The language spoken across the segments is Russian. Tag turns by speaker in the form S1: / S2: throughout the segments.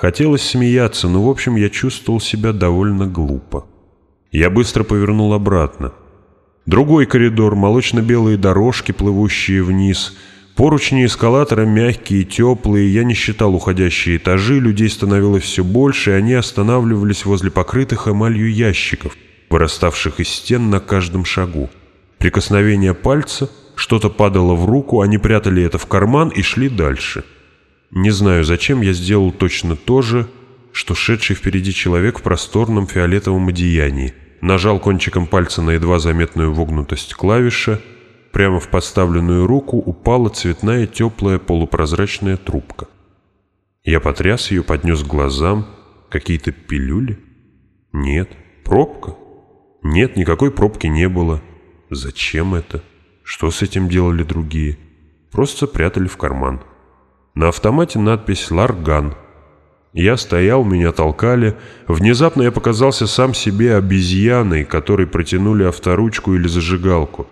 S1: Хотелось смеяться, но, в общем, я чувствовал себя довольно глупо. Я быстро повернул обратно. Другой коридор, молочно-белые дорожки, плывущие вниз. Поручни эскалатора мягкие, теплые, я не считал уходящие этажи, людей становилось все больше, и они останавливались возле покрытых эмалью ящиков, выраставших из стен на каждом шагу. Прикосновение пальца, что-то падало в руку, они прятали это в карман и шли дальше. — не знаю, зачем я сделал точно то же, что шедший впереди человек в просторном фиолетовом одеянии. Нажал кончиком пальца на едва заметную вогнутость клавиша, прямо в подставленную руку упала цветная теплая полупрозрачная трубка. Я потряс ее, поднес к глазам. Какие-то пилюли? Нет. Пробка? Нет, никакой пробки не было. Зачем это? Что с этим делали другие? Просто прятали в карман. На автомате надпись «Ларган». Я стоял, меня толкали. Внезапно я показался сам себе обезьяной, которой протянули авторучку или зажигалку.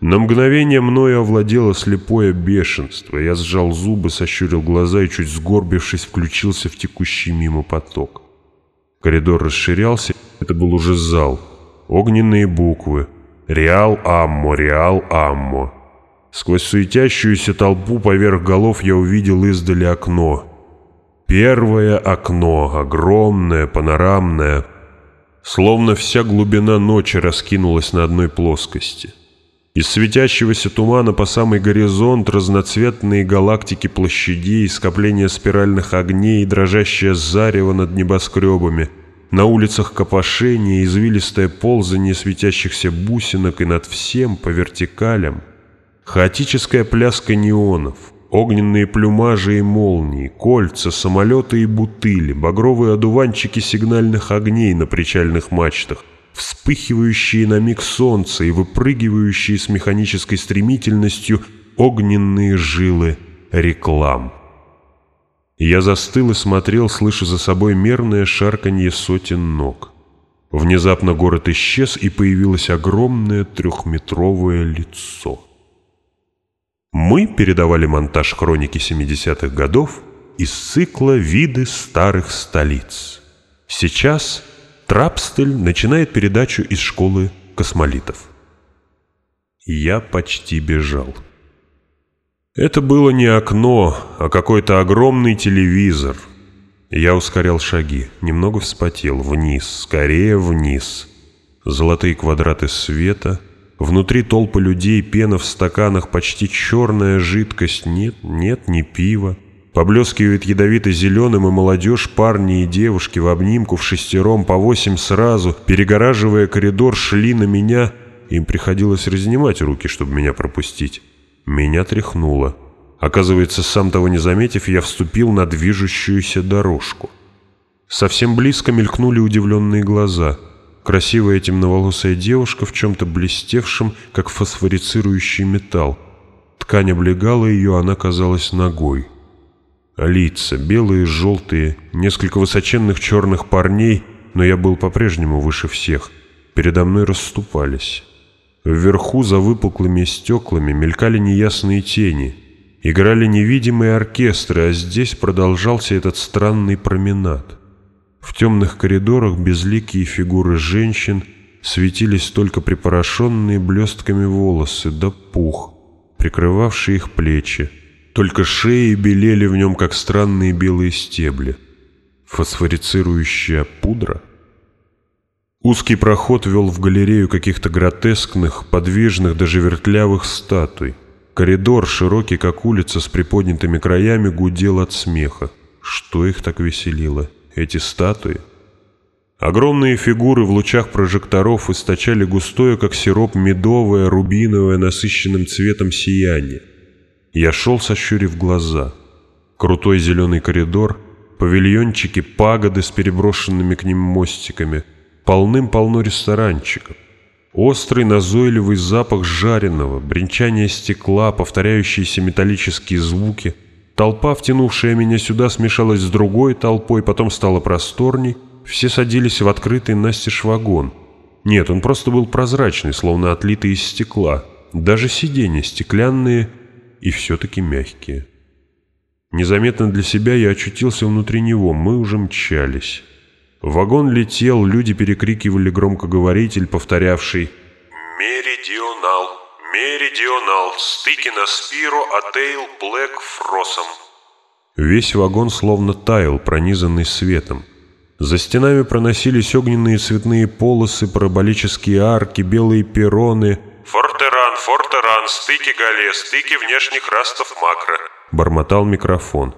S1: На мгновение мною овладело слепое бешенство. Я сжал зубы, сощурил глаза и, чуть сгорбившись, включился в текущий мимо поток. Коридор расширялся. Это был уже зал. Огненные буквы. «Реал Аммо, Реал Аммо». Сквозь суетящуюся толпу поверх голов я увидел издали окно. Первое окно, огромное, панорамное. Словно вся глубина ночи раскинулась на одной плоскости. Из светящегося тумана по самый горизонт разноцветные галактики площадей, скопление спиральных огней и дрожащее зарево над небоскребами. На улицах копошение, извилистое ползание светящихся бусинок и над всем по вертикалям — Хаотическая пляска неонов, огненные плюмажи и молнии, кольца, самолеты и бутыли, багровые одуванчики сигнальных огней на причальных мачтах, вспыхивающие на миг солнца и выпрыгивающие с механической стремительностью огненные жилы реклам. Я застыл и смотрел, слыша за собой мерное шарканье сотен ног. Внезапно город исчез, и появилось огромное трехметровое лицо — мы передавали монтаж хроники 70-х годов из цикла «Виды старых столиц». Сейчас Трапстель начинает передачу из школы космолитов. Я почти бежал. Это было не окно, а какой-то огромный телевизор. Я ускорял шаги, немного вспотел, вниз, скорее вниз. Золотые квадраты света, Внутри толпы людей, пена в стаканах, почти черная жидкость. Нет, нет, не пиво. Поблескивает ядовито-зеленым, и молодежь, парни и девушки в обнимку, в шестером, по восемь сразу, перегораживая коридор, шли на меня. Им приходилось разнимать руки, чтобы меня пропустить. Меня тряхнуло. Оказывается, сам того не заметив, я вступил на движущуюся дорожку. Совсем близко мелькнули удивленные глаза — Красивая темноволосая девушка в чем-то блестевшем, как фосфорицирующий металл. Ткань облегала ее, она казалась ногой. Лица, белые, желтые, несколько высоченных черных парней, но я был по-прежнему выше всех, передо мной расступались. Вверху за выпуклыми стеклами мелькали неясные тени, играли невидимые оркестры, а здесь продолжался этот странный променад. В темных коридорах безликие фигуры женщин светились только припорошенные блестками волосы да пух, прикрывавший их плечи. Только шеи белели в нем, как странные белые стебли. Фосфорицирующая пудра? Узкий проход вел в галерею каких-то гротескных, подвижных, даже вертлявых статуй. Коридор, широкий как улица, с приподнятыми краями, гудел от смеха. Что их так веселило? эти статуи. Огромные фигуры в лучах прожекторов источали густое, как сироп, медовое, рубиновое, насыщенным цветом сияние. Я шел, сощурив глаза. Крутой зеленый коридор, павильончики, пагоды с переброшенными к ним мостиками, полным-полно ресторанчиков. Острый назойливый запах жареного, бренчание стекла, повторяющиеся металлические звуки — Толпа, втянувшая меня сюда, смешалась с другой толпой, потом стала просторней. Все садились в открытый настежь вагон. Нет, он просто был прозрачный, словно отлитый из стекла. Даже сиденья стеклянные и все-таки мягкие. Незаметно для себя я очутился внутри него, мы уже мчались. Вагон летел, люди перекрикивали громкоговоритель, повторявший «Меридионал». «Меридионал, Стыкина Спиро, Атейл, Блэк, Фросом». Весь вагон словно таял, пронизанный светом. За стенами проносились огненные цветные полосы, параболические арки, белые перроны. «Фортеран, Фортеран, стыки Гале, стыки внешних растов макро», — бормотал микрофон.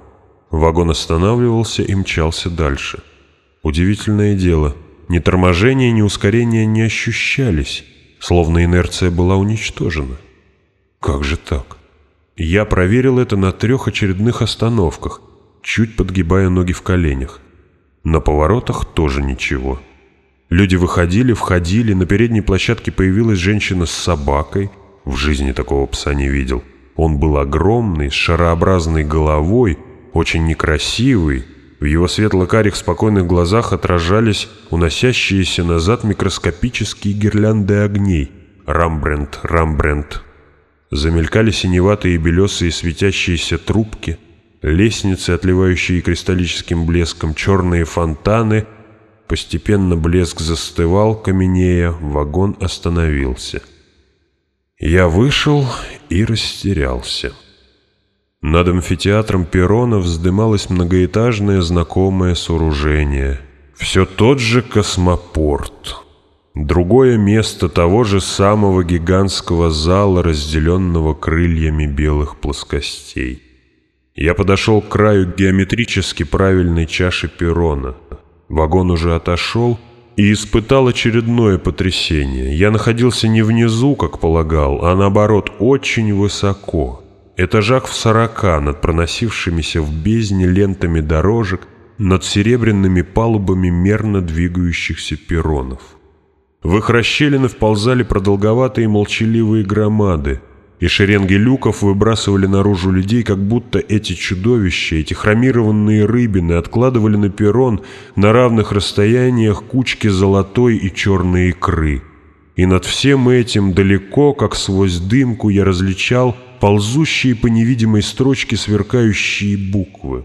S1: Вагон останавливался и мчался дальше. Удивительное дело, ни торможения, ни ускорения не ощущались словно инерция была уничтожена. Как же так? Я проверил это на трех очередных остановках, чуть подгибая ноги в коленях. На поворотах тоже ничего. Люди выходили, входили, на передней площадке появилась женщина с собакой. В жизни такого пса не видел. Он был огромный, с шарообразной головой, очень некрасивый, в его светло-карих спокойных глазах отражались уносящиеся назад микроскопические гирлянды огней. Рамбрент, Рамбрент. Замелькали синеватые белесые светящиеся трубки, лестницы, отливающие кристаллическим блеском, черные фонтаны. Постепенно блеск застывал, каменея, вагон остановился. Я вышел и растерялся. Над амфитеатром перрона вздымалось многоэтажное знакомое сооружение. Все тот же космопорт. Другое место того же самого гигантского зала, разделенного крыльями белых плоскостей. Я подошел к краю геометрически правильной чаши перрона. Вагон уже отошел и испытал очередное потрясение. Я находился не внизу, как полагал, а наоборот, очень высоко — этажах в сорока над проносившимися в бездне лентами дорожек, над серебряными палубами мерно двигающихся перронов. В их расщелины вползали продолговатые молчаливые громады, и шеренги люков выбрасывали наружу людей, как будто эти чудовища, эти хромированные рыбины откладывали на перрон на равных расстояниях кучки золотой и черной икры. И над всем этим далеко, как сквозь дымку, я различал – ползущие по невидимой строчке сверкающие буквы.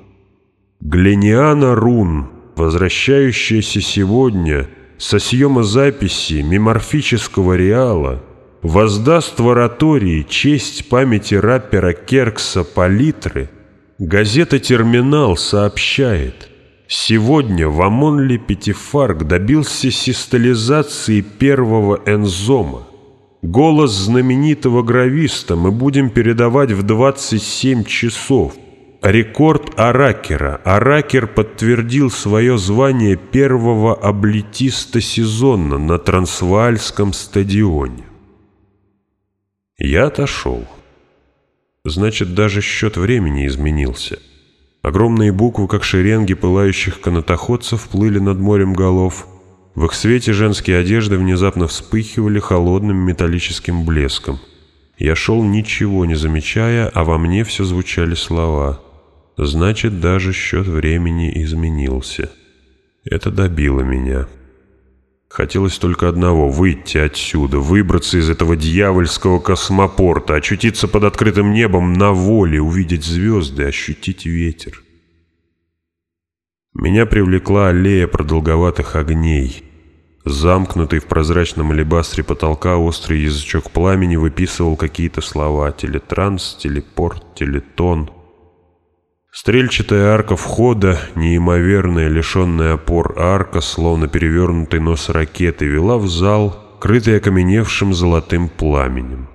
S1: Глениана Рун, возвращающаяся сегодня со съема записи меморфического реала, воздаст в оратории честь памяти рэпера Керкса Палитры, газета «Терминал» сообщает, сегодня в Амонле Пятифарк добился систолизации первого энзома – Голос знаменитого грависта мы будем передавать в 27 часов. Рекорд Аракера. Аракер подтвердил свое звание первого облетиста сезона на Трансваальском стадионе. Я отошел. Значит, даже счет времени изменился. Огромные буквы, как шеренги пылающих канатоходцев, плыли над морем голов — в их свете женские одежды внезапно вспыхивали холодным металлическим блеском. Я шел, ничего не замечая, а во мне все звучали слова. Значит, даже счет времени изменился. Это добило меня. Хотелось только одного — выйти отсюда, выбраться из этого дьявольского космопорта, очутиться под открытым небом на воле, увидеть звезды, ощутить ветер. Меня привлекла аллея продолговатых огней. Замкнутый в прозрачном алебастре потолка острый язычок пламени выписывал какие-то слова «телетранс», «телепорт», «телетон». Стрельчатая арка входа, неимоверная, лишенная опор арка, словно перевернутый нос ракеты, вела в зал, крытый окаменевшим золотым пламенем.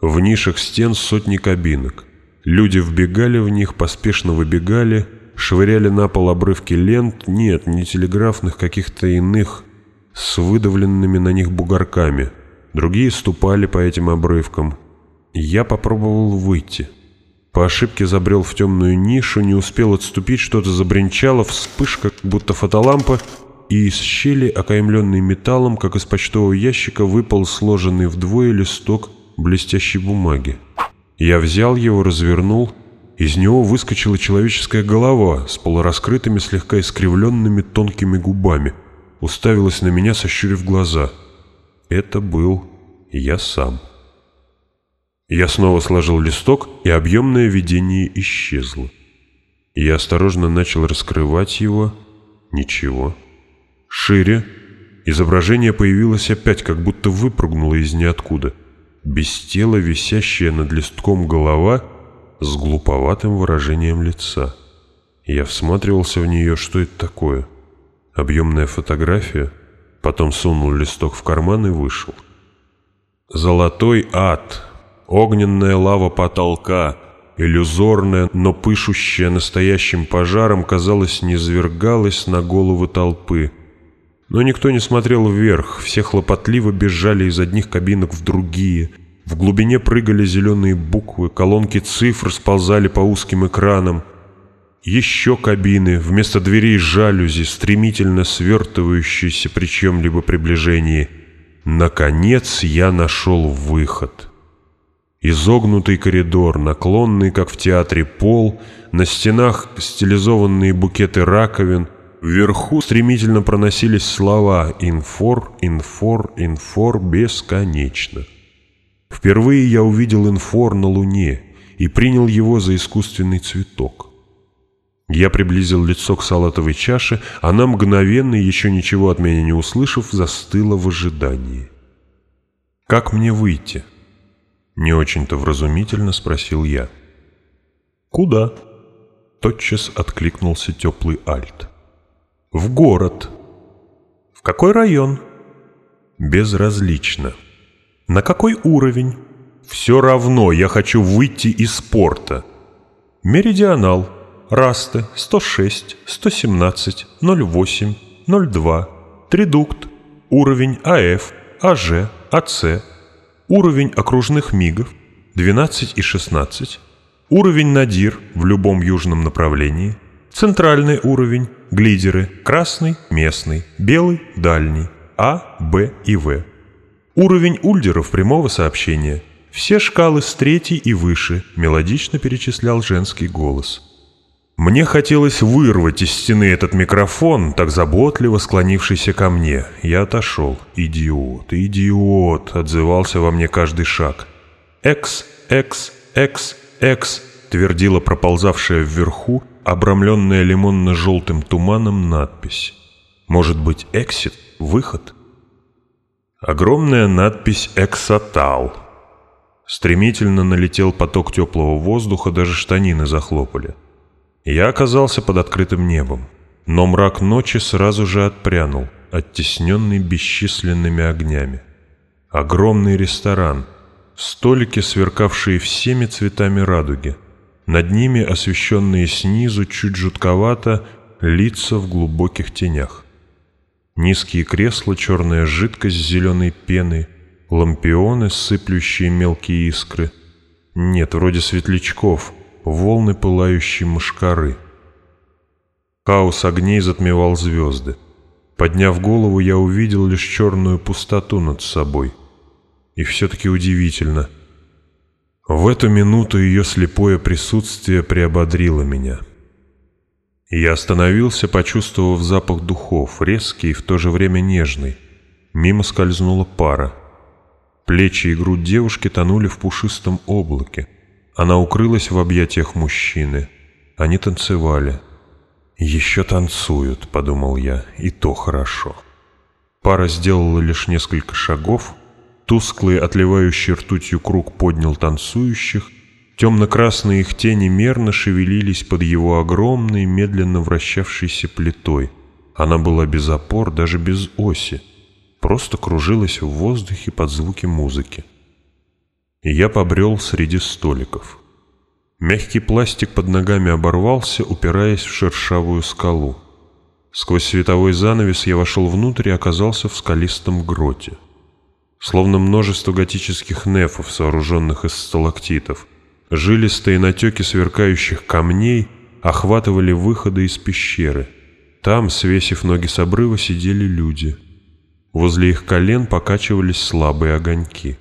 S1: В нишах стен сотни кабинок. Люди вбегали в них, поспешно выбегали, швыряли на пол обрывки лент, нет, не телеграфных, каких-то иных, с выдавленными на них бугорками. Другие ступали по этим обрывкам. Я попробовал выйти. По ошибке забрел в темную нишу, не успел отступить, что-то забринчало, вспышка, как будто фотолампа, и из щели, окаймленной металлом, как из почтового ящика, выпал сложенный вдвое листок блестящей бумаги. Я взял его, развернул. Из него выскочила человеческая голова с полураскрытыми, слегка искривленными тонкими губами — уставилась на меня, сощурив глаза. Это был я сам. Я снова сложил листок, и объемное видение исчезло. Я осторожно начал раскрывать его. Ничего. Шире. Изображение появилось опять, как будто выпрыгнуло из ниоткуда. Без тела висящая над листком голова с глуповатым выражением лица. Я всматривался в нее, что это такое — объемная фотография, потом сунул листок в карман и вышел. «Золотой ад», огненная лава потолка, иллюзорная, но пышущая настоящим пожаром, казалось, низвергалась на головы толпы. Но никто не смотрел вверх, все хлопотливо бежали из одних кабинок в другие. В глубине прыгали зеленые буквы, колонки цифр сползали по узким экранам. Еще кабины, вместо дверей жалюзи, стремительно свертывающиеся при чем-либо приближении. Наконец я нашел выход. Изогнутый коридор, наклонный, как в театре, пол, на стенах стилизованные букеты раковин, вверху стремительно проносились слова «инфор», «инфор», «инфор» бесконечно. Впервые я увидел инфор на Луне и принял его за искусственный цветок. Я приблизил лицо к салатовой чаше, она мгновенно, еще ничего от меня не услышав, застыла в ожидании. «Как мне выйти?» — не очень-то вразумительно спросил я. «Куда?» — тотчас откликнулся теплый альт. «В город». «В какой район?» «Безразлично». «На какой уровень?» «Все равно, я хочу выйти из порта». «Меридионал», Расты 106, 117, 08, 02, Тридукт, уровень АФ, АЖ, АЦ, уровень окружных мигов 12 и 16, уровень Надир в любом южном направлении, центральный уровень, глидеры красный, местный, белый, дальний, А, Б и В. Уровень ульдеров прямого сообщения. Все шкалы с третьей и выше мелодично перечислял женский голос – мне хотелось вырвать из стены этот микрофон, так заботливо склонившийся ко мне. Я отошел. «Идиот, идиот!» — отзывался во мне каждый шаг. «Экс, экс, экс, экс!» — твердила проползавшая вверху, обрамленная лимонно-желтым туманом надпись. «Может быть, эксит? Выход?» Огромная надпись «Эксотал». Стремительно налетел поток теплого воздуха, даже штанины захлопали. Я оказался под открытым небом, но мрак ночи сразу же отпрянул, оттесненный бесчисленными огнями. Огромный ресторан, столики, сверкавшие всеми цветами радуги, над ними, освещенные снизу, чуть жутковато, лица в глубоких тенях. Низкие кресла, черная жидкость с зеленой пеной, лампионы, сыплющие мелкие искры. Нет, вроде светлячков — волны пылающей мушкары. Хаос огней затмевал звезды. Подняв голову, я увидел лишь черную пустоту над собой. И все-таки удивительно. В эту минуту ее слепое присутствие приободрило меня. Я остановился, почувствовав запах духов, резкий и в то же время нежный. Мимо скользнула пара. Плечи и грудь девушки тонули в пушистом облаке. Она укрылась в объятиях мужчины. Они танцевали. «Еще танцуют», — подумал я, — «и то хорошо». Пара сделала лишь несколько шагов. Тусклый, отливающий ртутью круг поднял танцующих. Темно-красные их тени мерно шевелились под его огромной, медленно вращавшейся плитой. Она была без опор, даже без оси. Просто кружилась в воздухе под звуки музыки и я побрел среди столиков. Мягкий пластик под ногами оборвался, упираясь в шершавую скалу. Сквозь световой занавес я вошел внутрь и оказался в скалистом гроте. Словно множество готических нефов, сооруженных из сталактитов, жилистые натеки сверкающих камней охватывали выходы из пещеры. Там, свесив ноги с обрыва, сидели люди. Возле их колен покачивались слабые огоньки.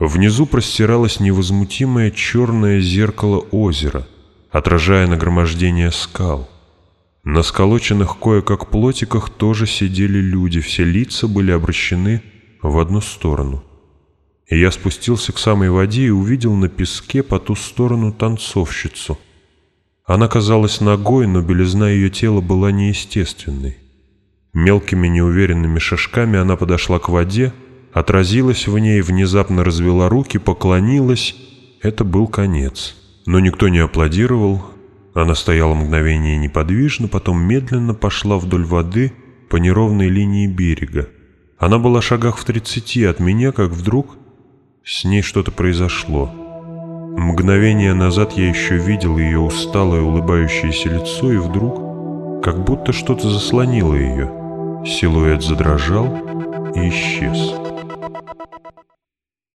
S1: Внизу простиралось невозмутимое черное зеркало озера, отражая нагромождение скал. На сколоченных кое-как плотиках тоже сидели люди, все лица были обращены в одну сторону. И я спустился к самой воде и увидел на песке по ту сторону танцовщицу. Она казалась ногой, но белизна ее тела была неестественной. Мелкими неуверенными шажками она подошла к воде — отразилась в ней, внезапно развела руки, поклонилась. Это был конец. Но никто не аплодировал. Она стояла мгновение неподвижно, потом медленно пошла вдоль воды по неровной линии берега. Она была в шагах в тридцати от меня, как вдруг с ней что-то произошло. Мгновение назад я еще видел ее усталое улыбающееся лицо, и вдруг как будто что-то заслонило ее. Силуэт задрожал и исчез. Thank you.